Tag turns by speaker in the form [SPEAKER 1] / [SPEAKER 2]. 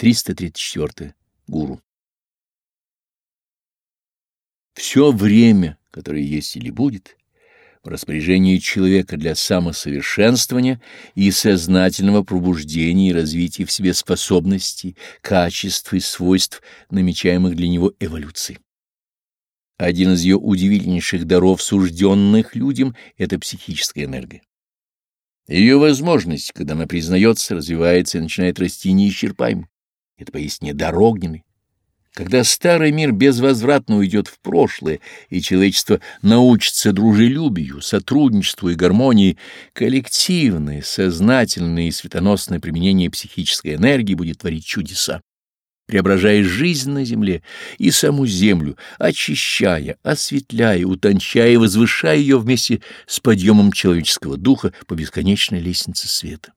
[SPEAKER 1] 334. Гуру. Все время, которое есть или будет, в распоряжении человека для самосовершенствования и сознательного пробуждения и развития в себе способностей, качеств и свойств, намечаемых для него эволюции. Один из ее удивительнейших даров, сужденных людям, — это психическая энергия. Ее возможность, когда она признается, развивается и начинает расти неисчерпаемо. Это поистине дар огненный. Когда старый мир безвозвратно уйдет в прошлое, и человечество научится дружелюбию, сотрудничеству и гармонии, коллективное, сознательное и светоносное применение психической энергии будет творить чудеса, преображая жизнь на земле и саму землю, очищая, осветляя, утончая и возвышая ее вместе с подъемом человеческого духа по бесконечной лестнице света.